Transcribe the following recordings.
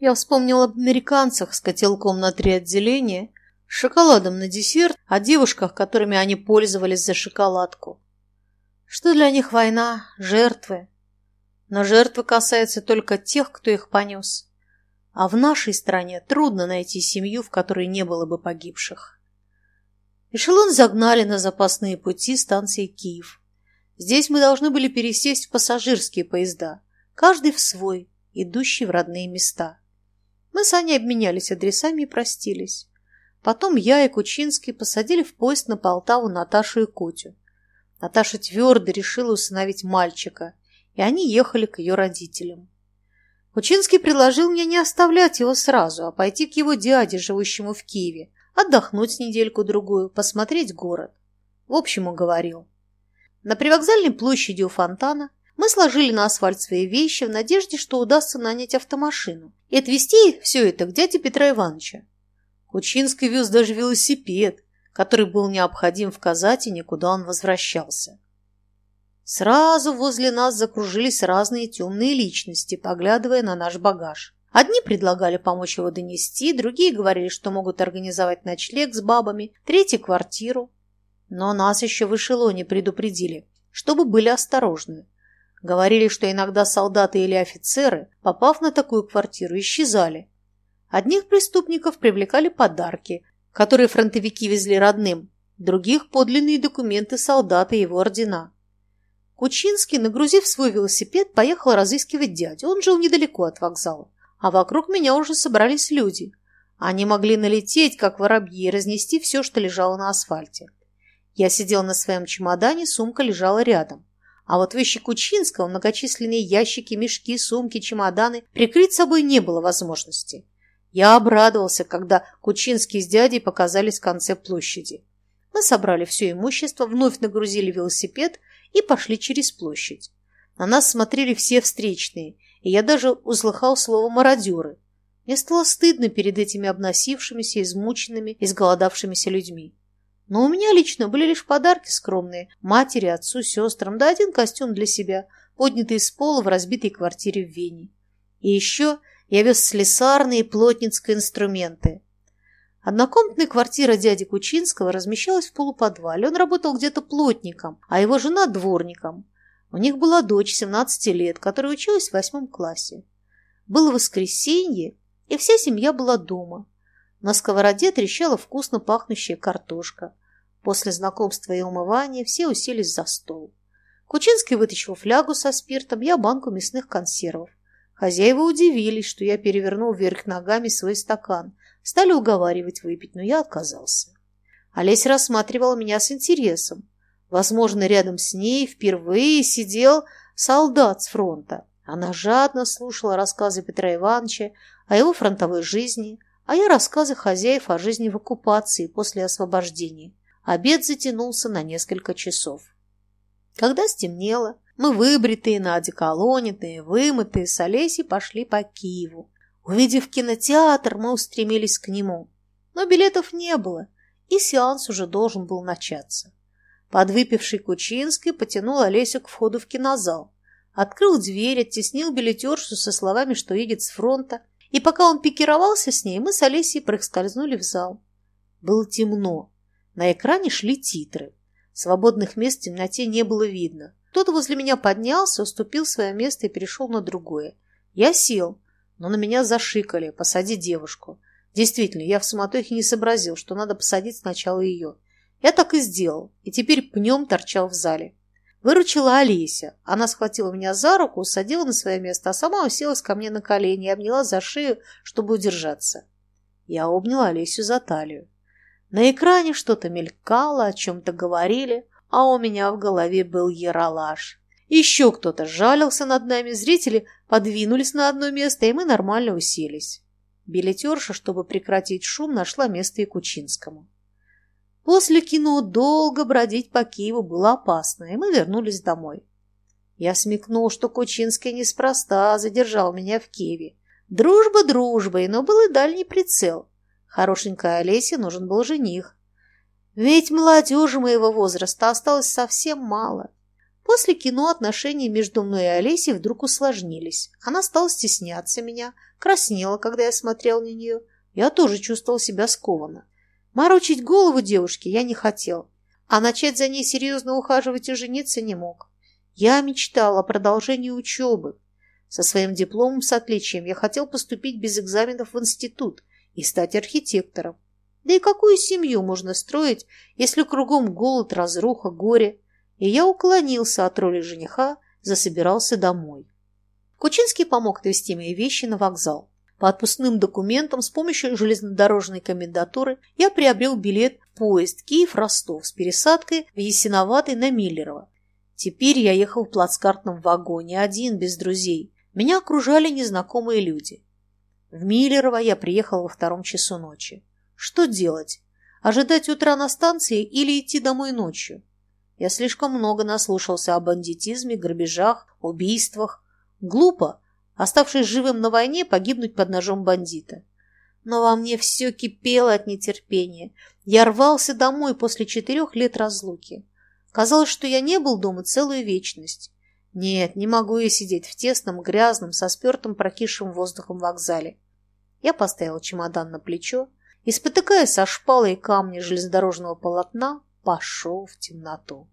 Я вспомнила об американцах с котелком на три отделения, шоколадом на десерт, о девушках, которыми они пользовались за шоколадку. Что для них война, жертвы. Но жертвы касаются только тех, кто их понес. А в нашей стране трудно найти семью, в которой не было бы погибших. Эшелон загнали на запасные пути станции Киев. Здесь мы должны были пересесть в пассажирские поезда, каждый в свой, идущий в родные места. Мы с Аней обменялись адресами и простились. Потом я и Кучинский посадили в поезд на Полтаву Наташу и Котю. Наташа твердо решила усыновить мальчика, и они ехали к ее родителям. Кучинский предложил мне не оставлять его сразу, а пойти к его дяде, живущему в Киеве, отдохнуть недельку-другую, посмотреть город. В общем, уговорил. На привокзальной площади у фонтана мы сложили на асфальт свои вещи в надежде, что удастся нанять автомашину и отвезти все это к дяде Петра Ивановича. Кучинский вез даже велосипед, который был необходим в Казатине, куда он возвращался. Сразу возле нас закружились разные темные личности, поглядывая на наш багаж. Одни предлагали помочь его донести, другие говорили, что могут организовать ночлег с бабами, третьи – квартиру. Но нас еще в эшелоне предупредили, чтобы были осторожны. Говорили, что иногда солдаты или офицеры, попав на такую квартиру, исчезали. Одних преступников привлекали подарки, которые фронтовики везли родным, других – подлинные документы солдата и его ордена. Кучинский, нагрузив свой велосипед, поехал разыскивать дядю. Он жил недалеко от вокзала. А вокруг меня уже собрались люди. Они могли налететь, как воробьи, и разнести все, что лежало на асфальте. Я сидел на своем чемодане, сумка лежала рядом. А вот вещи Кучинского, многочисленные ящики, мешки, сумки, чемоданы, прикрыть собой не было возможности. Я обрадовался, когда Кучинский с дядей показались в конце площади. Мы собрали все имущество, вновь нагрузили велосипед и пошли через площадь. На нас смотрели все встречные, и я даже услыхал слово «мародеры». Мне стало стыдно перед этими обносившимися, измученными, изголодавшимися людьми. Но у меня лично были лишь подарки скромные – матери, отцу, сестрам, да один костюм для себя, поднятый с пола в разбитой квартире в Вене. И еще я вез слесарные и плотницкие инструменты. Однокомнатная квартира дяди Кучинского размещалась в полуподвале. Он работал где-то плотником, а его жена – дворником. У них была дочь 17 лет, которая училась в восьмом классе. Было воскресенье, и вся семья была дома. На сковороде трещала вкусно пахнущая картошка. После знакомства и умывания все уселись за стол. Кучинский вытащил флягу со спиртом, я банку мясных консервов. Хозяева удивились, что я перевернул вверх ногами свой стакан. Стали уговаривать выпить, но я отказался. Олеся рассматривала меня с интересом. Возможно, рядом с ней впервые сидел солдат с фронта. Она жадно слушала рассказы Петра Ивановича о его фронтовой жизни, а я рассказы хозяев о жизни в оккупации после освобождения. Обед затянулся на несколько часов. Когда стемнело, мы, выбритые, на одеколонитые, вымытые, с Олесей пошли по Киеву. Увидев кинотеатр, мы устремились к нему. Но билетов не было, и сеанс уже должен был начаться. Подвыпивший Кучинский потянул Олесю к входу в кинозал. Открыл дверь, оттеснил билетершу со словами, что едет с фронта. И пока он пикировался с ней, мы с Олесей проскользнули в зал. Было темно. На экране шли титры. Свободных мест в темноте не было видно. Кто-то возле меня поднялся, уступил свое место и перешел на другое. Я сел, но на меня зашикали «посади девушку». Действительно, я в суматохе не сообразил, что надо посадить сначала ее. Я так и сделал, и теперь пнем торчал в зале. Выручила Олеся. Она схватила меня за руку, усадила на свое место, а сама уселась ко мне на колени и обняла за шею, чтобы удержаться. Я обняла Олесю за талию. На экране что-то мелькало, о чем-то говорили а у меня в голове был яролаж. Еще кто-то жалился над нами, зрители подвинулись на одно место, и мы нормально уселись. Билетерша, чтобы прекратить шум, нашла место и Кучинскому. После кино долго бродить по Киеву было опасно, и мы вернулись домой. Я смекнул, что Кучинский неспроста задержал меня в Киеве. Дружба дружбой, но был и дальний прицел. Хорошенькой Олесе нужен был жених. Ведь молодежи моего возраста осталось совсем мало. После кино отношения между мной и Олесей вдруг усложнились. Она стала стесняться меня, краснела, когда я смотрел на нее. Я тоже чувствовал себя скованно. Морочить голову девушке я не хотел, а начать за ней серьезно ухаживать и жениться не мог. Я мечтал о продолжении учебы. Со своим дипломом с отличием я хотел поступить без экзаменов в институт и стать архитектором. Да и какую семью можно строить, если кругом голод, разруха, горе? И я уклонился от роли жениха, засобирался домой. Кучинский помог отвезти мои вещи на вокзал. По отпускным документам с помощью железнодорожной комендатуры я приобрел билет поезд Киев-Ростов с пересадкой в Ясиноватой на Миллерово. Теперь я ехал в плацкартном вагоне, один, без друзей. Меня окружали незнакомые люди. В Миллерово я приехал во втором часу ночи. Что делать? Ожидать утра на станции или идти домой ночью? Я слишком много наслушался о бандитизме, грабежах, убийствах. Глупо, оставшись живым на войне, погибнуть под ножом бандита. Но во мне все кипело от нетерпения. Я рвался домой после четырех лет разлуки. Казалось, что я не был дома целую вечность. Нет, не могу я сидеть в тесном, грязном, со спертым прокисшим воздухом вокзале. Я поставил чемодан на плечо, и, спотыкаясь со шпалой камня железнодорожного полотна, пошел в темноту.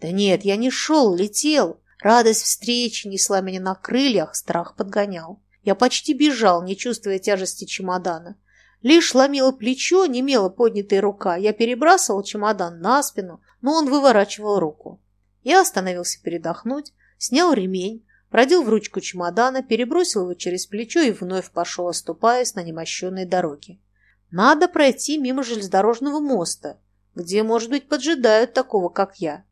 Да нет, я не шел, летел. Радость встречи несла меня на крыльях, страх подгонял. Я почти бежал, не чувствуя тяжести чемодана. Лишь ломило плечо, немела поднятая рука. Я перебрасывал чемодан на спину, но он выворачивал руку. Я остановился передохнуть, снял ремень, продел в ручку чемодана, перебросил его через плечо и вновь пошел, оступаясь на немощенной дороге. Надо пройти мимо железнодорожного моста, где, может быть, поджидают такого, как я.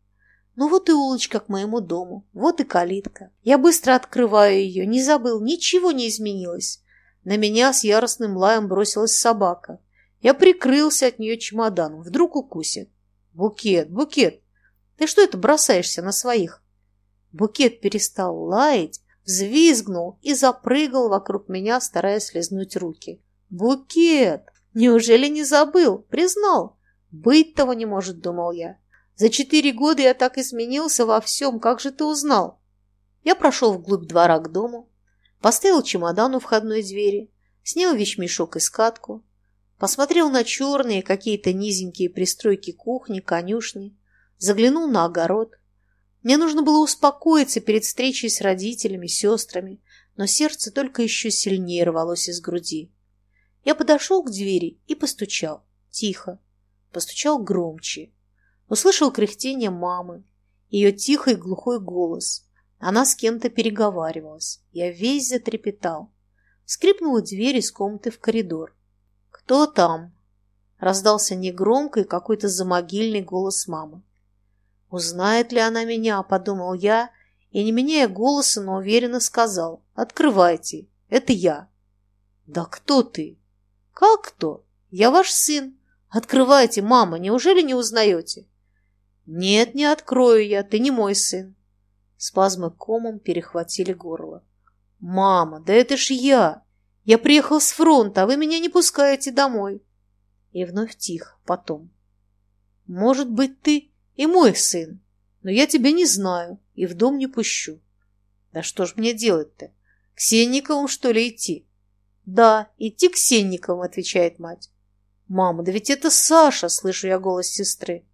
Ну вот и улочка к моему дому, вот и калитка. Я быстро открываю ее, не забыл, ничего не изменилось. На меня с яростным лаем бросилась собака. Я прикрылся от нее чемоданом, вдруг укусит. Букет, букет, ты что это бросаешься на своих? Букет перестал лаять, взвизгнул и запрыгал вокруг меня, стараясь слезнуть руки. Букет! Неужели не забыл? Признал. Быть того не может, думал я. За четыре года я так изменился во всем. Как же ты узнал? Я прошел вглубь двора к дому, поставил чемодан у входной двери, снял вещмешок и скатку, посмотрел на черные какие-то низенькие пристройки кухни, конюшни, заглянул на огород. Мне нужно было успокоиться перед встречей с родителями, сестрами, но сердце только еще сильнее рвалось из груди. Я подошел к двери и постучал. Тихо. Постучал громче. Услышал кряхтение мамы. Ее тихий глухой голос. Она с кем-то переговаривалась. Я весь затрепетал. Скрипнула дверь из комнаты в коридор. «Кто там?» Раздался негромкий какой-то замогильный голос мамы. «Узнает ли она меня?» – подумал я, и, не меняя голоса, но уверенно сказал. «Открывайте, это я». «Да кто ты?» «Как кто? Я ваш сын. Открывайте, мама, неужели не узнаете?» «Нет, не открою я, ты не мой сын». Спазмы комом перехватили горло. «Мама, да это ж я! Я приехал с фронта, а вы меня не пускаете домой!» И вновь тихо, потом. «Может быть, ты и мой сын, но я тебя не знаю и в дом не пущу. Да что ж мне делать-то? К Сенниковым, что ли, идти?» «Да, идти к Сенниковым», — отвечает мать. «Мама, да ведь это Саша!» — слышу я голос сестры.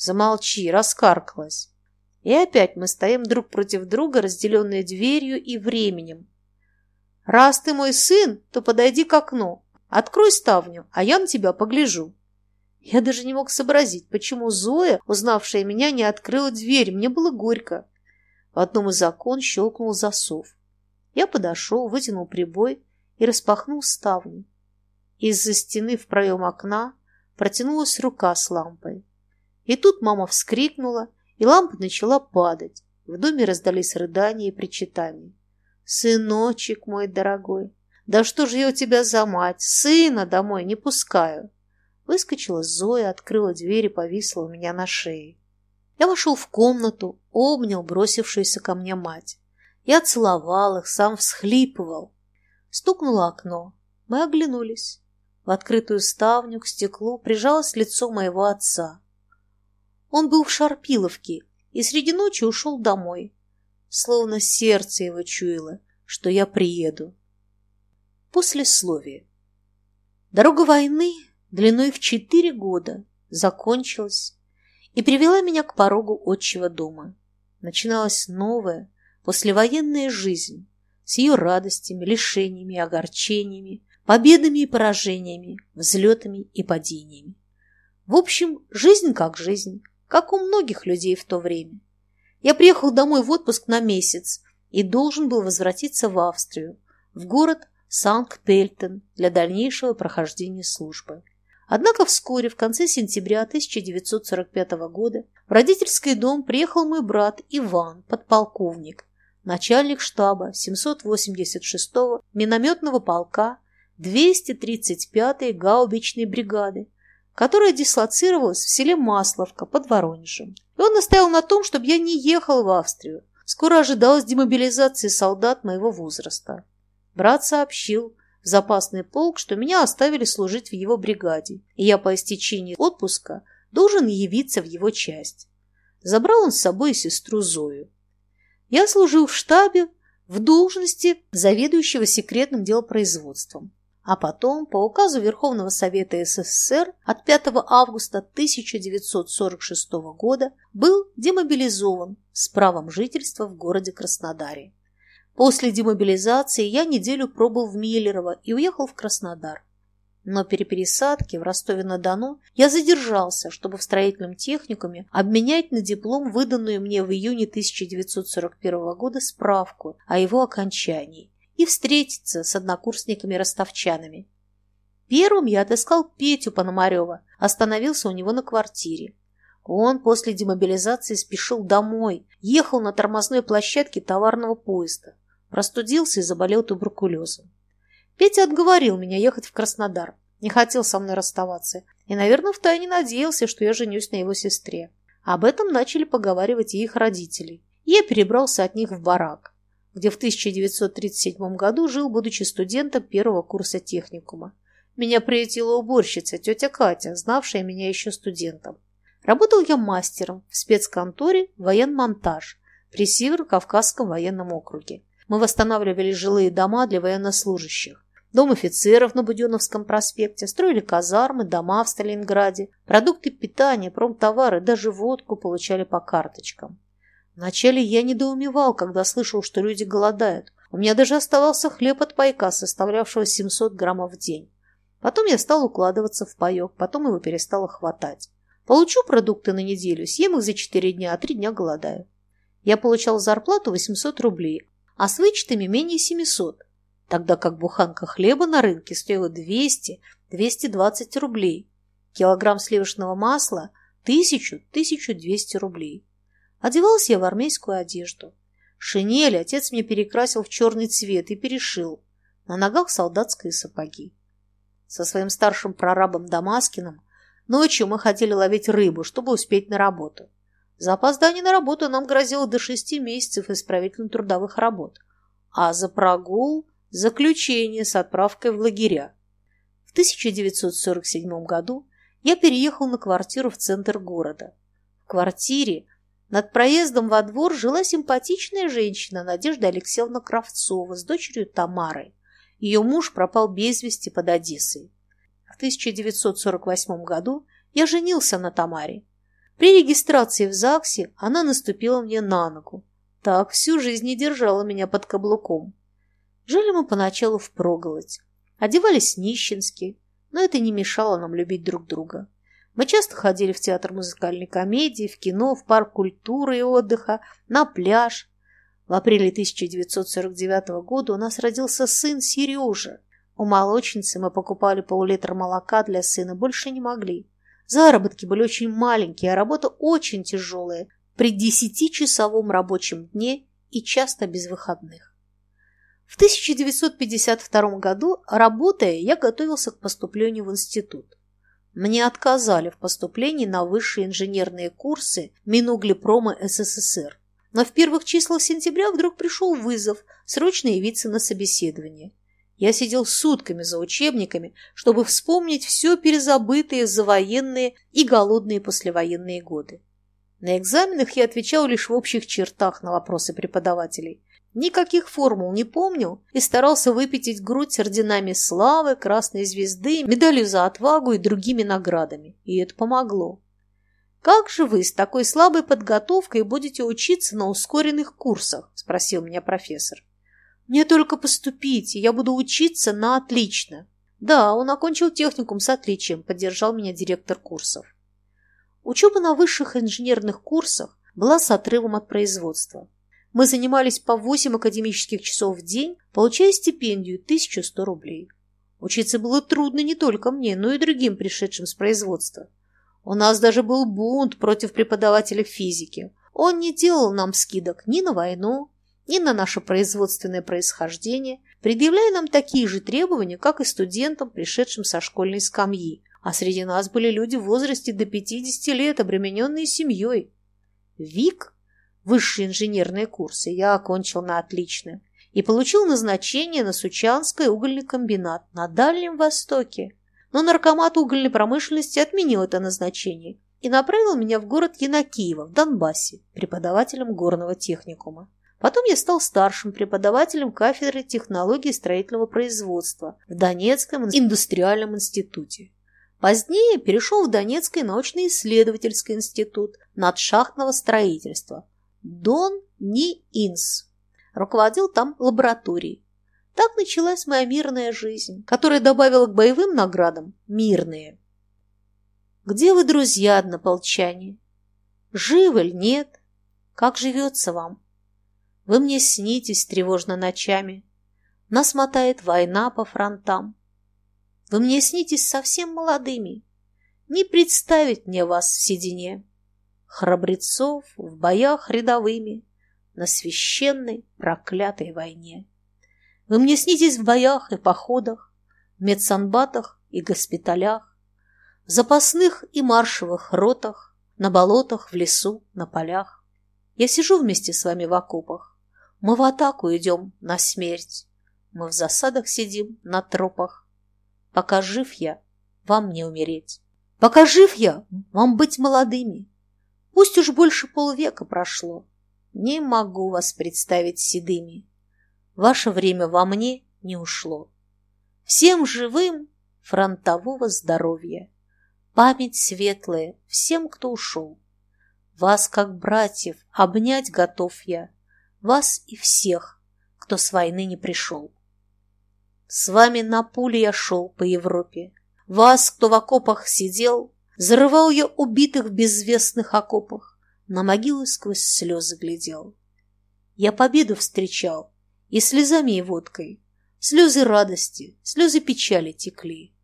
«Замолчи!» — раскаркалась. И опять мы стоим друг против друга, разделенные дверью и временем. «Раз ты мой сын, то подойди к окну, открой ставню, а я на тебя погляжу». Я даже не мог сообразить, почему Зоя, узнавшая меня, не открыла дверь. Мне было горько. В одном из окон щелкнул засов. Я подошел, вытянул прибой и распахнул ставни. Из-за стены в проем окна протянулась рука с лампой. И тут мама вскрикнула, и лампа начала падать. В доме раздались рыдания и причитания. «Сыночек мой дорогой, да что же я у тебя за мать? Сына домой не пускаю!» Выскочила Зоя, открыла дверь и повисла у меня на шее. Я вошел в комнату, обнял бросившуюся ко мне мать. Я целовал их, сам всхлипывал. Стукнуло окно. Мы оглянулись. В открытую ставню к стеклу прижалось лицо моего отца. Он был в Шарпиловке и среди ночи ушел домой. Словно сердце его чуяло, что я приеду. Послесловие. Дорога войны длиной в четыре года закончилась и привела меня к порогу отчего дома. Начиналась новая, послевоенная жизнь с ее радостями, лишениями, огорчениями, победами и поражениями, взлетами и падениями. В общем, жизнь как жизнь, как у многих людей в то время. Я приехал домой в отпуск на месяц и должен был возвратиться в Австрию, в город Санкт-Пельтен для дальнейшего прохождения службы. Однако вскоре, в конце сентября 1945 года, в родительский дом приехал мой брат Иван, подполковник, начальник штаба 786-го минометного полка 235-й гаубичной бригады, которая дислоцировалась в селе Масловка под Воронежем. И он настоял на том, чтобы я не ехал в Австрию. Скоро ожидалась демобилизация солдат моего возраста. Брат сообщил, в запасный полк, что меня оставили служить в его бригаде, и я по истечении отпуска должен явиться в его часть. Забрал он с собой сестру Зою. Я служил в штабе в должности заведующего секретным делопроизводством, а потом по указу Верховного Совета СССР от 5 августа 1946 года был демобилизован с правом жительства в городе Краснодаре. После демобилизации я неделю пробыл в Миллерово и уехал в Краснодар. Но при пересадке в Ростове-на-Дону я задержался, чтобы в строительном техникуме обменять на диплом выданную мне в июне 1941 года справку о его окончании и встретиться с однокурсниками-ростовчанами. Первым я отыскал Петю Пономарева, остановился у него на квартире. Он после демобилизации спешил домой, ехал на тормозной площадке товарного поезда. Простудился и заболел туберкулезом. Петя отговорил меня ехать в Краснодар. Не хотел со мной расставаться. И, наверное, втайне надеялся, что я женюсь на его сестре. Об этом начали поговаривать и их родители. Я перебрался от них в барак, где в 1937 году жил, будучи студентом первого курса техникума. Меня приютила уборщица, тетя Катя, знавшая меня еще студентом. Работал я мастером в спецконторе «Военмонтаж» при Северо-Кавказском военном округе. Мы восстанавливали жилые дома для военнослужащих. Дом офицеров на Буденовском проспекте, строили казармы, дома в Сталинграде, продукты питания, промтовары, даже водку получали по карточкам. Вначале я недоумевал, когда слышал, что люди голодают. У меня даже оставался хлеб от пайка, составлявшего 700 граммов в день. Потом я стал укладываться в паек, потом его перестало хватать. Получу продукты на неделю, съем их за 4 дня, а 3 дня голодаю. Я получал зарплату 800 рублей, а с вычетами менее 700, тогда как буханка хлеба на рынке стоила 200-220 рублей, килограмм сливочного масла – 1000-1200 рублей. Одевался я в армейскую одежду. Шинель отец мне перекрасил в черный цвет и перешил. На ногах солдатские сапоги. Со своим старшим прорабом Дамаскиным ночью мы ходили ловить рыбу, чтобы успеть на работу. За опоздание на работу нам грозило до шести месяцев исправительно-трудовых работ, а за прогул – заключение с отправкой в лагеря. В 1947 году я переехал на квартиру в центр города. В квартире над проездом во двор жила симпатичная женщина Надежда Алексеевна Кравцова с дочерью Тамарой. Ее муж пропал без вести под Одессой. В 1948 году я женился на Тамаре. При регистрации в ЗАГСе она наступила мне на ногу. Так всю жизнь не держала меня под каблуком. Жили мы поначалу впроголодь. Одевались нищенски, но это не мешало нам любить друг друга. Мы часто ходили в театр музыкальной комедии, в кино, в парк культуры и отдыха, на пляж. В апреле 1949 года у нас родился сын Сережа. У молочницы мы покупали пол-литра молока для сына, больше не могли. Заработки были очень маленькие, а работа очень тяжелая, при десятичасовом рабочем дне и часто без выходных. В 1952 году, работая, я готовился к поступлению в институт. Мне отказали в поступлении на высшие инженерные курсы Минуглепрома СССР. Но в первых числах сентября вдруг пришел вызов срочно явиться на собеседование. Я сидел сутками за учебниками, чтобы вспомнить все перезабытые за военные и голодные послевоенные годы. На экзаменах я отвечал лишь в общих чертах на вопросы преподавателей. Никаких формул не помнил и старался выпятить грудь орденами славы, красной звезды, медалью за отвагу и другими наградами. И это помогло. «Как же вы с такой слабой подготовкой будете учиться на ускоренных курсах?» – спросил меня профессор. «Мне только поступить, и я буду учиться на отлично». «Да, он окончил техникум с отличием», – поддержал меня директор курсов. Учеба на высших инженерных курсах была с отрывом от производства. Мы занимались по 8 академических часов в день, получая стипендию 1100 рублей. Учиться было трудно не только мне, но и другим пришедшим с производства. У нас даже был бунт против преподавателя физики. Он не делал нам скидок ни на войну, ни на наше производственное происхождение, предъявляя нам такие же требования, как и студентам, пришедшим со школьной скамьи, а среди нас были люди в возрасте до 50 лет, обремененные семьей. ВИК, высшие инженерные курсы, я окончил на отлично и получил назначение на Сучанский угольный комбинат на Дальнем Востоке. Но наркомат угольной промышленности отменил это назначение и направил меня в город Янакиево в Донбассе, преподавателем горного техникума. Потом я стал старшим преподавателем кафедры технологий строительного производства в Донецком индустриальном институте. Позднее перешел в Донецкий научно-исследовательский институт надшахтного строительства Дон Ни Инс. Руководил там лабораторией. Так началась моя мирная жизнь, которая добавила к боевым наградам мирные. Где вы, друзья, однополчане? Живы ли нет? Как живется вам? Вы мне снитесь тревожно ночами. Нас мотает война по фронтам. Вы мне снитесь совсем молодыми. Не представить мне вас в седине. Храбрецов в боях рядовыми на священной проклятой войне. Вы мне снитесь в боях и походах, в медсанбатах и госпиталях, в запасных и маршевых ротах, на болотах, в лесу, на полях. Я сижу вместе с вами в окопах. Мы в атаку идем на смерть. Мы в засадах сидим на тропах. Пока жив я, вам не умереть. Пока жив я, вам быть молодыми. Пусть уж больше полвека прошло. Не могу вас представить седыми. Ваше время во мне не ушло. Всем живым фронтового здоровья. Память светлая всем, кто ушел. Вас, как братьев, обнять готов я. Вас и всех, кто с войны не пришел. С вами на пуле я шел по Европе. Вас, кто в окопах сидел, Зарывал я убитых в безвестных окопах, На могилы сквозь слезы глядел. Я победу встречал, и слезами и водкой, Слезы радости, слезы печали текли.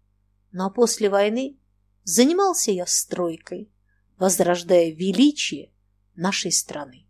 Но после войны занимался я стройкой, Возрождая величие нашей страны.